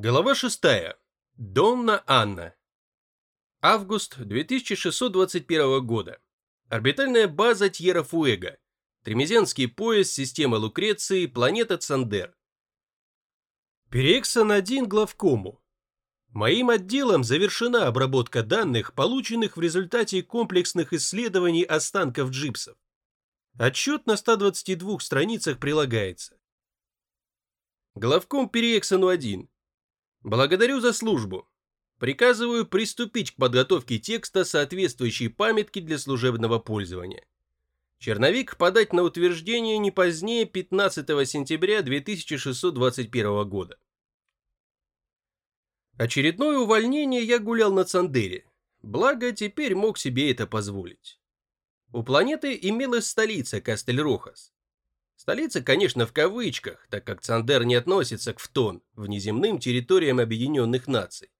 Глава 6. Донна Анна. Август 2621 года. Орбитальная база Тьерра-Фуэго. Тремезенский пояс, система Лукреции, планета Цандер. Перексон-1 главкому. Моим отделом завершена обработка данных, полученных в результате комплексных исследований останков джипсов. Отчет на 122 страницах прилагается. Главком Переексону-1. Благодарю за службу. Приказываю приступить к подготовке текста соответствующей памятки для служебного пользования. Черновик подать на утверждение не позднее 15 сентября 2621 года. Очередное увольнение я гулял на Цандере, благо теперь мог себе это позволить. У планеты имелась столица Кастель-Рохас. Столица, конечно, в кавычках, так как Цандер не относится к ВТОН, внеземным территориям Объединенных Наций.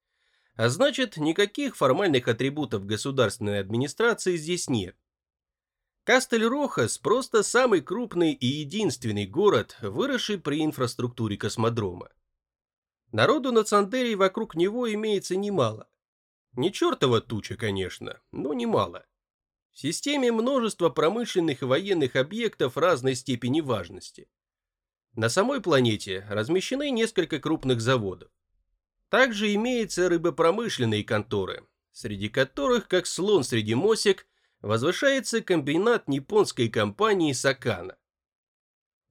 А значит, никаких формальных атрибутов государственной администрации здесь нет. Кастель-Рохас просто самый крупный и единственный город, выросший при инфраструктуре космодрома. Народу на Цандере вокруг него имеется немало. Не чертова туча, конечно, но немало. В системе множество промышленных и военных объектов разной степени важности. На самой планете размещены несколько крупных заводов. Также имеются рыбопромышленные конторы, среди которых, как слон среди мосек, возвышается комбинат японской компании Сакана.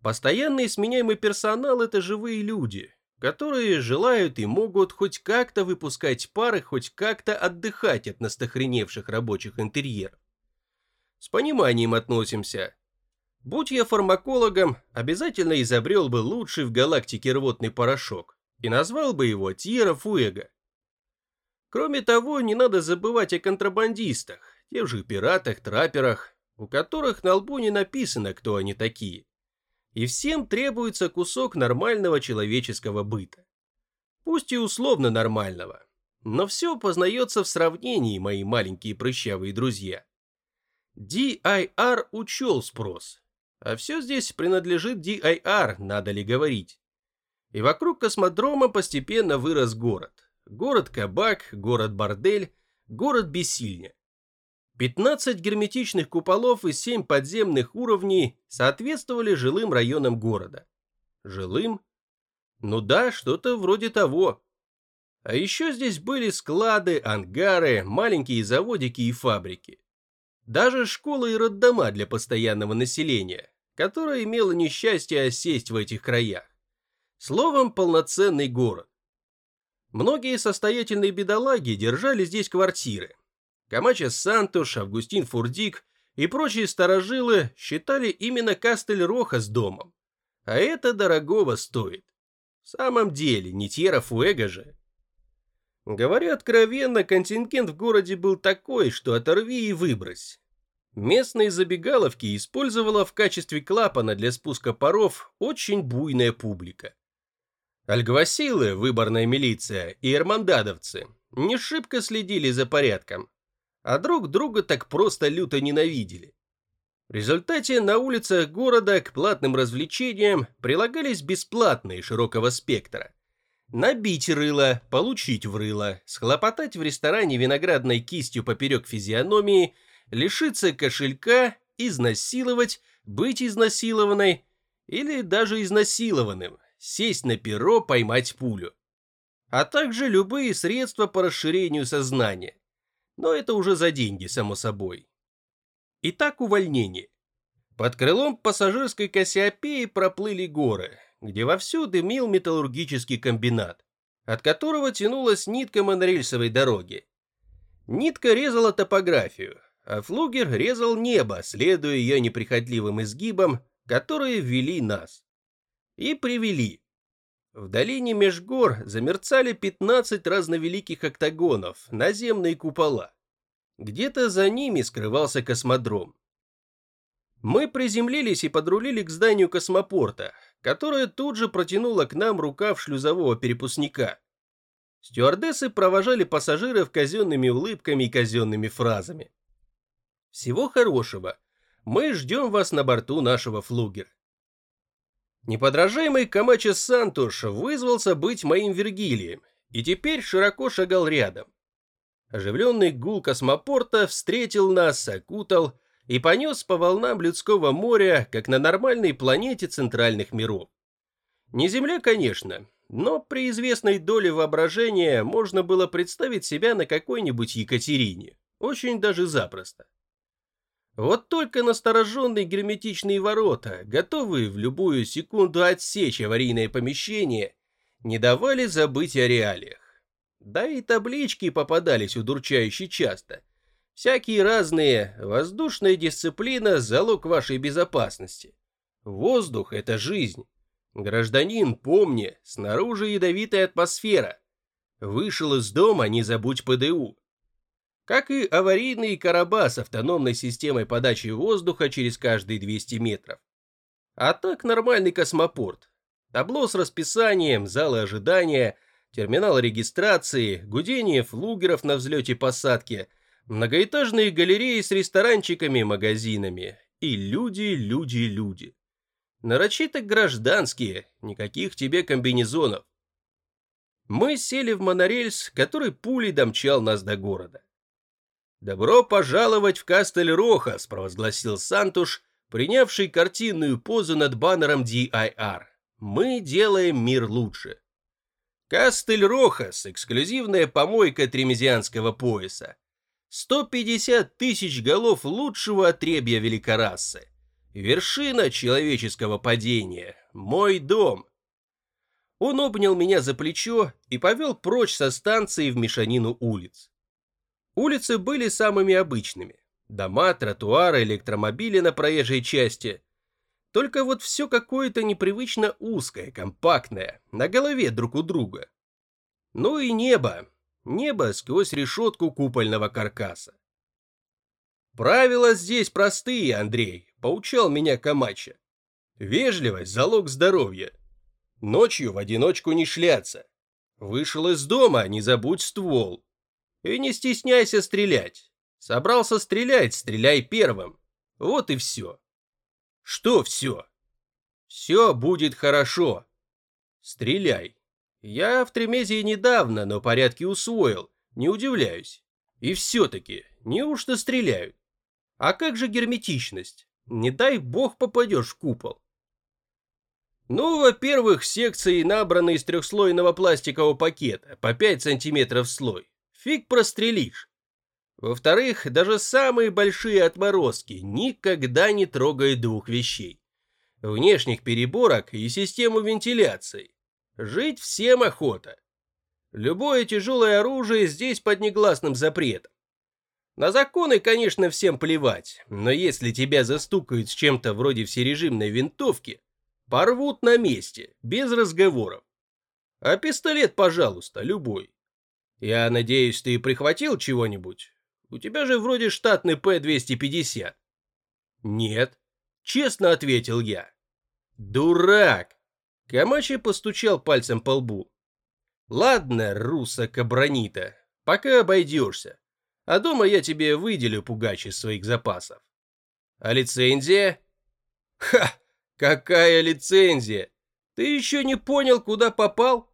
Постоянный сменяемый персонал – это живые люди, которые желают и могут хоть как-то выпускать пары, хоть как-то отдыхать от настохреневших рабочих интерьеров. С пониманием относимся. Будь я фармакологом, обязательно изобрел бы лучший в галактике рвотный порошок и назвал бы его Тьера Фуэго. Кроме того, не надо забывать о контрабандистах, тех же пиратах, траперах, у которых на лбу не написано, кто они такие. И всем требуется кусок нормального человеческого быта. Пусть и условно нормального, но все познается в сравнении, мои маленькие прыщавые друзья. DIR учел спрос. А все здесь принадлежит DIR, надо ли говорить. И вокруг космодрома постепенно вырос город. Город-кабак, город-бордель, город-бесильня. 15 герметичных куполов и 7 подземных уровней соответствовали жилым районам города. Жилым? Ну да, что-то вроде того. А еще здесь были склады, ангары, маленькие заводики и фабрики. Даже школы и роддома для постоянного населения, которое имело несчастье осесть в этих краях. Словом, полноценный город. Многие состоятельные бедолаги держали здесь квартиры. Камача Сантуш, Августин Фурдик и прочие старожилы считали именно Кастель-Роха с домом. А это дорогого стоит. В самом деле, не Тьера Фуэго же. Говоря откровенно, контингент в городе был такой, что оторви и выбрось. Местные забегаловки использовала в качестве клапана для спуска паров очень буйная публика. Альгвасилы, выборная милиция и эрмандадовцы не шибко следили за порядком, а друг друга так просто люто ненавидели. В результате на улицах города к платным развлечениям прилагались бесплатные широкого спектра. Набить рыло, получить в рыло, схлопотать в ресторане виноградной кистью поперек физиономии, лишиться кошелька, изнасиловать, быть изнасилованной или даже изнасилованным, сесть на перо, поймать пулю. А также любые средства по расширению сознания. Но это уже за деньги, само собой. Итак, увольнение. Под крылом пассажирской Кассиопеи проплыли горы, где вовсю дымил металлургический комбинат, от которого тянулась нитка монорельсовой дороги. Нитка резала топографию, а флугер резал небо, следуя ее неприхотливым изгибам, которые ввели нас. И привели. В долине межгор замерцали 15 разновеликих октагонов, наземные купола. Где-то за ними скрывался космодром. Мы приземлились и подрулили к зданию космопорта, которая тут же протянула к нам рукав шлюзового перепускника. Стюардессы провожали пассажиров казенными улыбками и казенными фразами. «Всего хорошего. Мы ждем вас на борту нашего флугера». Неподражаемый Камача Сантуш вызвался быть моим Вергилием и теперь широко шагал рядом. Оживленный гул космопорта встретил нас, окутал и понес по волнам людского моря, как на нормальной планете центральных миров. Не Земля, конечно, но при известной доле воображения можно было представить себя на какой-нибудь Екатерине, очень даже запросто. Вот только настороженные герметичные ворота, готовые в любую секунду отсечь аварийное помещение, не давали забыть о реалиях. Да и таблички попадались удурчающе часто. Всякие разные, воздушная дисциплина – залог вашей безопасности. Воздух – это жизнь. Гражданин, помни, снаружи ядовитая атмосфера. Вышел из дома, не забудь ПДУ как и аварийные короба с автономной системой подачи воздуха через каждые 200 метров. А так нормальный космопорт. Табло с расписанием, залы ожидания, терминал регистрации, гудение флугеров на взлете-посадке, многоэтажные галереи с ресторанчиками, магазинами. И люди, люди, люди. Нарочито гражданские, никаких тебе комбинезонов. Мы сели в монорельс, который пулей домчал нас до города. «Добро пожаловать в Кастель-Рохас», — провозгласил Сантуш, принявший картинную позу над баннером DIR. «Мы делаем мир лучше». Кастель-Рохас — эксклюзивная помойка тремезианского пояса. 150 тысяч голов лучшего отребья великорасы. Вершина человеческого падения. Мой дом. Он обнял меня за плечо и повел прочь со станции в мешанину улиц. Улицы были самыми обычными. Дома, тротуары, электромобили на проезжей части. Только вот все какое-то непривычно узкое, компактное, на голове друг у друга. Ну и небо. Небо сквозь решетку купольного каркаса. «Правила здесь простые, Андрей», — поучал меня Камача. «Вежливость — залог здоровья. Ночью в одиночку не шляться. Вышел из дома, не забудь ствол. И не стесняйся стрелять. Собрался стрелять, стреляй первым. Вот и все. Что все? Все будет хорошо. Стреляй. Я в Тремезии недавно, но порядки усвоил. Не удивляюсь. И все-таки, неужто стреляют? А как же герметичность? Не дай бог попадешь в купол. Ну, во-первых, секции набраны из трехслойного пластикового пакета, по 5 сантиметров слой фиг прострелишь. Во-вторых, даже самые большие отморозки никогда не трогают двух вещей. Внешних переборок и систему вентиляции. Жить всем охота. Любое тяжелое оружие здесь под негласным запретом. На законы, конечно, всем плевать, но если тебя застукают с чем-то вроде всережимной винтовки, порвут на месте, без разговоров. А пистолет, пожалуйста, любой. Я надеюсь, ты прихватил чего-нибудь? У тебя же вроде штатный П-250. Нет, честно ответил я. Дурак! Камачи постучал пальцем по лбу. Ладно, руса кабранита, пока обойдешься. А дома я тебе выделю пугач из своих запасов. А лицензия? Ха! Какая лицензия? Ты еще не понял, куда попал?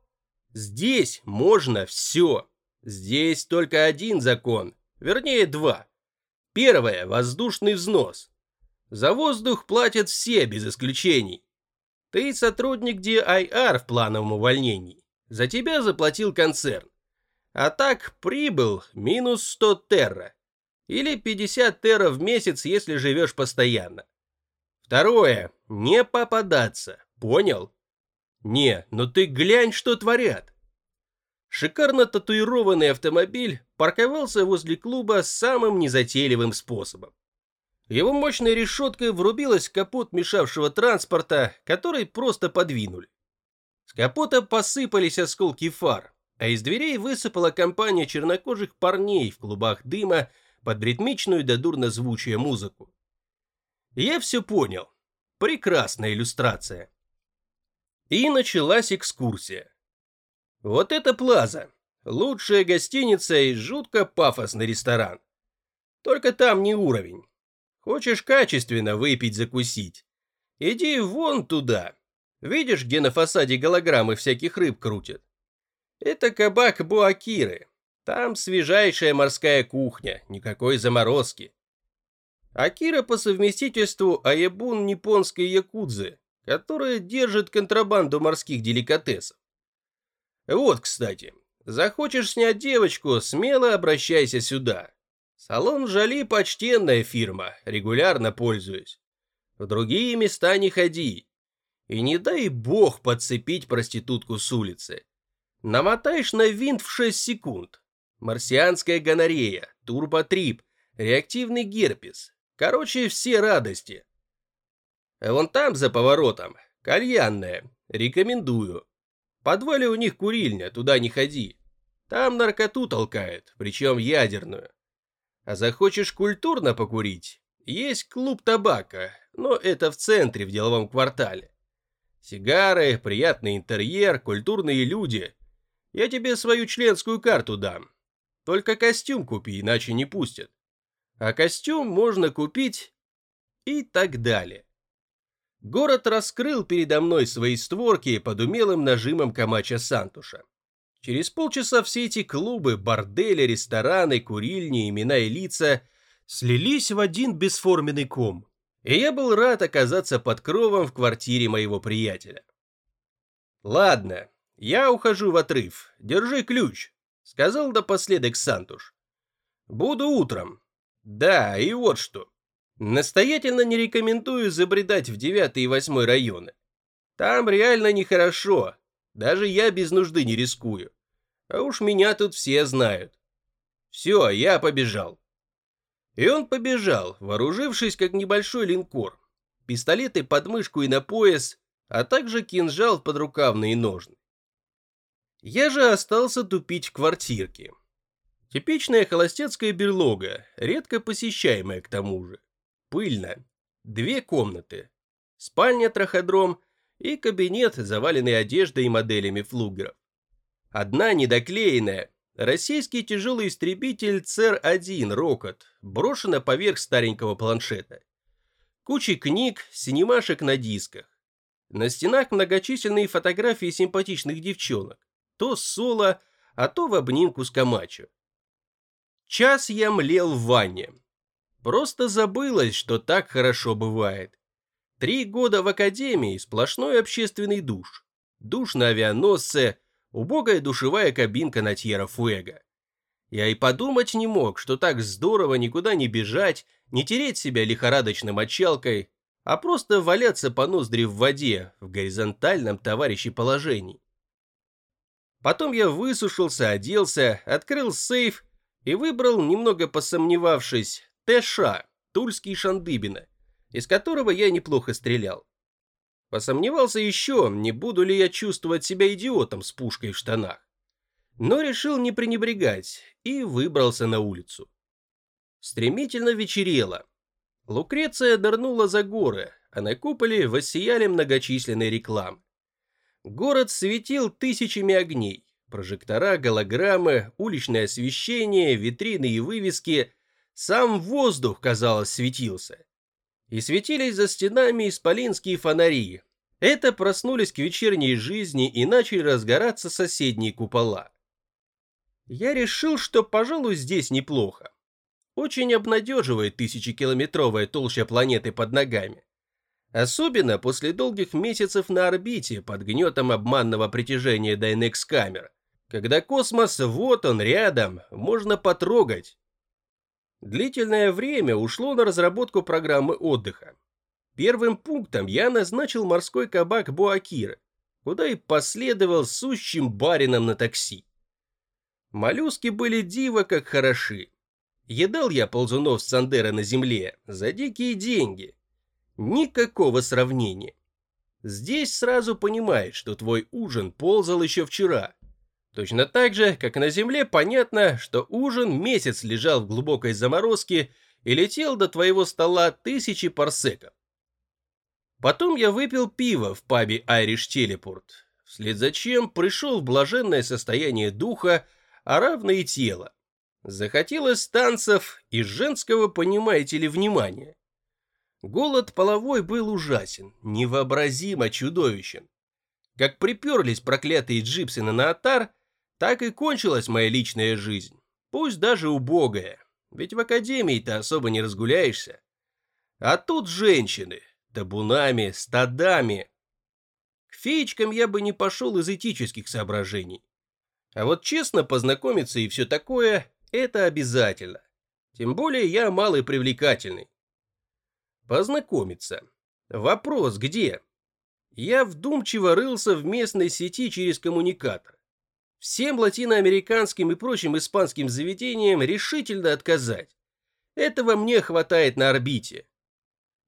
Здесь можно все. Здесь только один закон, вернее два. Первое – воздушный взнос. За воздух платят все, без исключений. Ты сотрудник DIR в плановом увольнении. За тебя заплатил концерн. А так прибыл минус 100 терра. Или 50 терра в месяц, если живешь постоянно. Второе – не попадаться. Понял? Не, ну ты глянь, что творят. Шикарно татуированный автомобиль парковался возле клуба самым незатейливым способом. Его мощной решеткой врубилась капот мешавшего транспорта, который просто подвинули. С капота посыпались осколки фар, а из дверей высыпала компания чернокожих парней в клубах дыма под ритмичную да дурно звучая музыку. Я все понял. Прекрасная иллюстрация. И началась экскурсия. Вот это Плаза. Лучшая гостиница и жутко пафосный ресторан. Только там не уровень. Хочешь качественно выпить-закусить? Иди вон туда. Видишь, где на фасаде голограммы всяких рыб крутят? Это кабак Буакиры. Там свежайшая морская кухня, никакой заморозки. Акира по совместительству аябун японской якудзы, которая держит контрабанду морских деликатесов. Вот, кстати, захочешь снять девочку, смело обращайся сюда. Салон Жали почтенная фирма, регулярно пользуюсь. В другие места не ходи. И не дай бог подцепить проститутку с улицы. Намотаешь на винт в 6 секунд. Марсианская гонорея, турботрип, реактивный герпес. Короче, все радости. Вон там, за поворотом, кальянная. Рекомендую. В подвале у них курильня, туда не ходи. Там наркоту толкают, причем ядерную. А захочешь культурно покурить? Есть клуб табака, но это в центре, в деловом квартале. Сигары, приятный интерьер, культурные люди. Я тебе свою членскую карту дам. Только костюм купи, иначе не пустят. А костюм можно купить и так далее. Город раскрыл передо мной свои створки под умелым нажимом Камача Сантуша. Через полчаса все эти клубы, бордели, рестораны, курильни, имена и лица слились в один бесформенный ком. И я был рад оказаться под кровом в квартире моего приятеля. Ладно, «Я ухожу в отрыв. Держи ключ», — сказал напоследок Сантуш. «Буду утром. Да, и вот что. Настоятельно не рекомендую забредать в девятый и восьмой районы. Там реально нехорошо. Даже я без нужды не рискую. А уж меня тут все знают. Все, я побежал». И он побежал, вооружившись как небольшой линкор. Пистолеты под мышку и на пояс, а также кинжал под рукавные ножны. Я же остался тупить в квартирке. Типичная холостецкая берлога, редко посещаемая к тому же. Пыльно. Две комнаты. Спальня траходром и кабинет, заваленный одеждой и моделями флугеров. Одна недоклеенная, российский тяжелый истребитель ЦР-1 «Рокот» брошена поверх старенького планшета. Куча книг, синемашек на дисках. На стенах многочисленные фотографии симпатичных девчонок то соло, а то в обнимку с Камачо. Час я млел в ванне. Просто забылось, что так хорошо бывает. Три года в академии, сплошной общественный душ. Душ на авианосце, убогая душевая кабинка на Тьера Фуэго. Я и подумать не мог, что так здорово никуда не бежать, не тереть себя лихорадочной мочалкой, а просто валяться по ноздри в воде в горизонтальном товарищи положении. Потом я высушился, оделся, открыл сейф и выбрал, немного посомневавшись, ТШ, Тульский Шандыбина, из которого я неплохо стрелял. Посомневался еще, не буду ли я чувствовать себя идиотом с пушкой в штанах. Но решил не пренебрегать и выбрался на улицу. Стремительно вечерело. Лукреция нырнула за горы, а на куполе воссияли многочисленные рекламы. Город светил тысячами огней. Прожектора, голограммы, уличное освещение, витрины и вывески. Сам воздух, казалось, светился. И светились за стенами исполинские фонари. Это проснулись к вечерней жизни и начали разгораться соседние купола. Я решил, что, пожалуй, здесь неплохо. Очень обнадеживает тысячекилометровая толща планеты под ногами. Особенно после долгих месяцев на орбите под гнетом обманного притяжения Dynex-камер, когда космос вот он рядом, можно потрогать. Длительное время ушло на разработку программы отдыха. Первым пунктом я назначил морской кабак Буакира, куда и последовал сущим барином на такси. Моллюски были диво как хороши. Едал я ползунов с Сандера на земле за дикие деньги – Никакого сравнения. Здесь сразу понимаешь, что твой ужин ползал еще вчера. Точно так же, как на земле понятно, что ужин месяц лежал в глубокой заморозке и летел до твоего стола тысячи парсеков. Потом я выпил пиво в пабе Irish Teleport, вслед за чем пришел в блаженное состояние духа, а равно и тела. Захотелось танцев и женского, понимаете ли, внимания. Голод половой был ужасен, невообразимо чудовищен. Как приперлись проклятые джипсы на Наатар, так и кончилась моя личная жизнь. Пусть даже убогая, ведь в академии-то особо не разгуляешься. А тут женщины, табунами, стадами. К феечкам я бы не пошел из этических соображений. А вот честно познакомиться и все такое – это обязательно. Тем более я малый привлекательный. Познакомиться. Вопрос где? Я вдумчиво рылся в местной сети через коммуникатор. Всем латиноамериканским и прочим испанским заведениям решительно отказать. Этого мне хватает на орбите.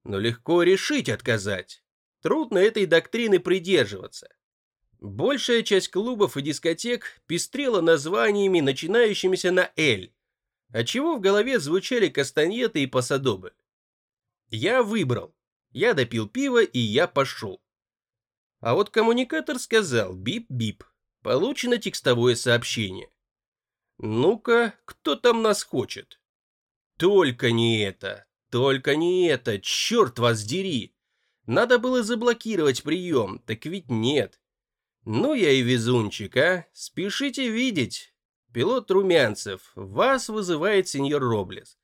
Но легко решить отказать. Трудно этой доктрины придерживаться. Большая часть клубов и дискотек пестрела названиями, начинающимися на «Л», отчего в голове звучали кастаньеты и посадобы. Я выбрал. Я допил пиво, и я пошел. А вот коммуникатор сказал «бип-бип». Получено текстовое сообщение. Ну-ка, кто там нас хочет? Только не это, только не это, черт вас дери. Надо было заблокировать прием, так ведь нет. Ну я и везунчик, а? Спешите видеть. Пилот Румянцев, вас вызывает сеньор Роблес.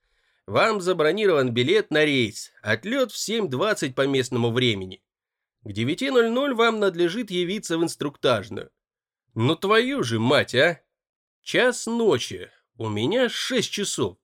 Вам забронирован билет на рейс, отлет в 7.20 по местному времени. К 9.00 вам надлежит явиться в инструктажную. Ну твою же мать, а! Час ночи, у меня шесть часов.